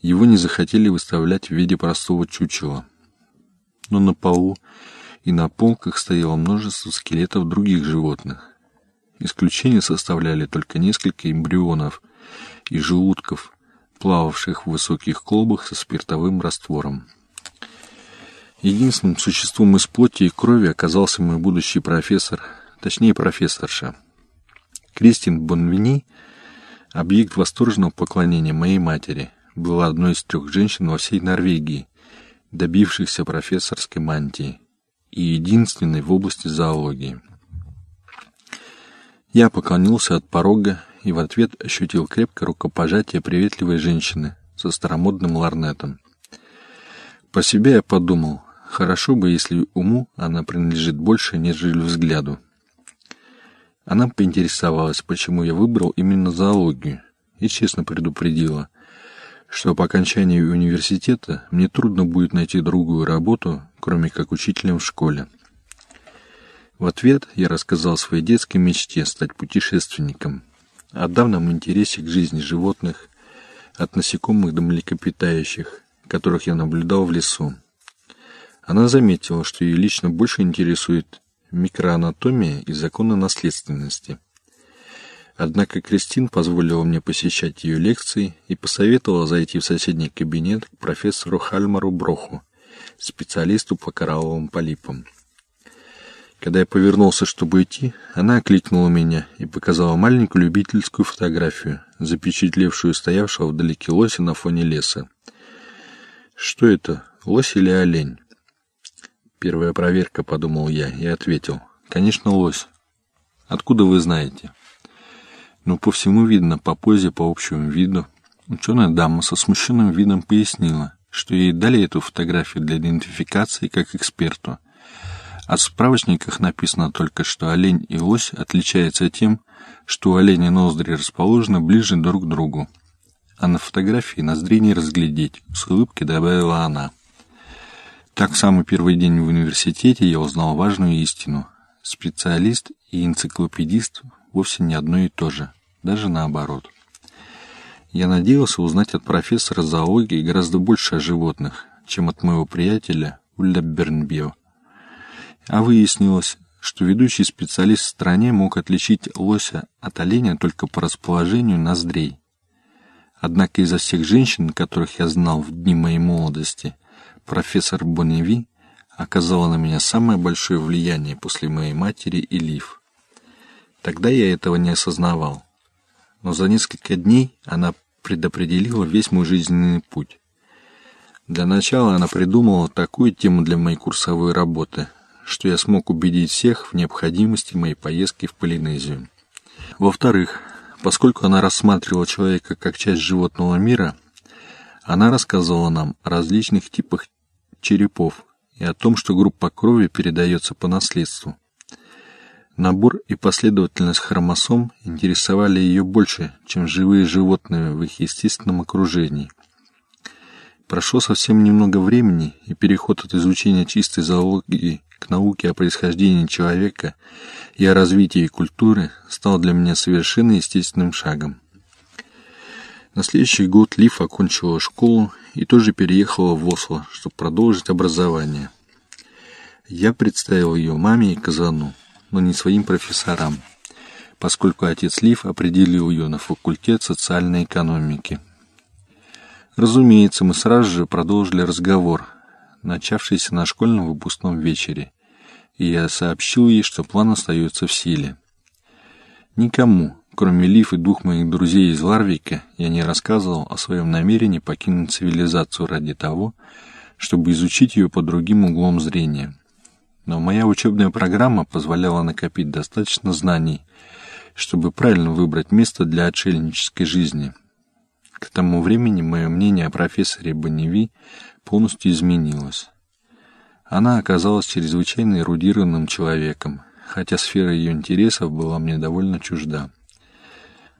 его не захотели выставлять в виде простого чучела. Но на полу и на полках стояло множество скелетов других животных. Исключение составляли только несколько эмбрионов и желудков, плававших в высоких колбах со спиртовым раствором. Единственным существом из плоти и крови оказался мой будущий профессор, точнее профессорша. Кристин Бонвини, объект восторженного поклонения моей матери, была одной из трех женщин во всей Норвегии, добившихся профессорской мантии, и единственной в области зоологии. Я поклонился от порога и в ответ ощутил крепкое рукопожатие приветливой женщины со старомодным ларнетом. По себе я подумал, хорошо бы, если уму она принадлежит больше, нежели взгляду. Она поинтересовалась, почему я выбрал именно зоологию, и честно предупредила, что по окончании университета мне трудно будет найти другую работу, кроме как учителем в школе. В ответ я рассказал о своей детской мечте стать путешественником, о давнем интересе к жизни животных, от насекомых до млекопитающих, которых я наблюдал в лесу. Она заметила, что ее лично больше интересует микроанатомия и законы наследственности. Однако Кристин позволила мне посещать ее лекции и посоветовала зайти в соседний кабинет к профессору Хальмару Броху, специалисту по коралловым полипам. Когда я повернулся, чтобы идти, она окликнула меня и показала маленькую любительскую фотографию, запечатлевшую стоявшего вдалеке лося на фоне леса. Что это, лось или олень? Первая проверка, подумал я, и ответил. Конечно, лось. Откуда вы знаете? Ну, по всему видно, по позе, по общему виду. Ученая дама со смущенным видом пояснила, что ей дали эту фотографию для идентификации как эксперту — а справочниках написано только, что олень и лось отличаются тем, что у оленя ноздри расположены ближе друг к другу. А на фотографии ноздри не разглядеть, с улыбкой добавила она. Так в самый первый день в университете я узнал важную истину. Специалист и энциклопедист вовсе не одно и то же, даже наоборот. Я надеялся узнать от профессора зоологии гораздо больше о животных, чем от моего приятеля Ульда Бернбио, а выяснилось, что ведущий специалист в стране мог отличить лося от оленя только по расположению ноздрей. Однако изо всех женщин, которых я знал в дни моей молодости, профессор Бонневи оказала на меня самое большое влияние после моей матери и Лив. Тогда я этого не осознавал. Но за несколько дней она предопределила весь мой жизненный путь. Для начала она придумала такую тему для моей курсовой работы, что я смог убедить всех в необходимости моей поездки в Полинезию. Во-вторых, поскольку она рассматривала человека как часть животного мира, она рассказывала нам о различных типах черепов и о том, что группа крови передается по наследству. Набор и последовательность хромосом интересовали ее больше, чем живые животные в их естественном окружении. Прошло совсем немного времени, и переход от изучения чистой зоологии к науке о происхождении человека и о развитии культуры стал для меня совершенно естественным шагом. На следующий год Лив окончила школу и тоже переехала в Осло, чтобы продолжить образование. Я представил ее маме и Казану, но не своим профессорам, поскольку отец Лив определил ее на факультет социальной экономики. Разумеется, мы сразу же продолжили разговор – начавшийся на школьном выпускном вечере, и я сообщил ей, что план остается в силе. Никому, кроме Лив и двух моих друзей из Ларвика, я не рассказывал о своем намерении покинуть цивилизацию ради того, чтобы изучить ее под другим углом зрения. Но моя учебная программа позволяла накопить достаточно знаний, чтобы правильно выбрать место для отшельнической жизни. К тому времени мое мнение о профессоре Бонневи полностью изменилась. Она оказалась чрезвычайно эрудированным человеком, хотя сфера ее интересов была мне довольно чужда.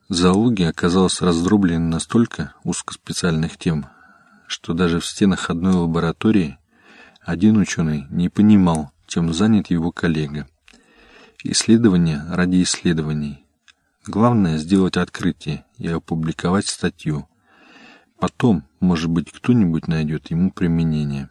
Зоология оказалась раздроблена настолько узкоспециальных тем, что даже в стенах одной лаборатории один ученый не понимал, чем занят его коллега. Исследование ради исследований. Главное — сделать открытие и опубликовать статью, Потом, может быть, кто-нибудь найдет ему применение.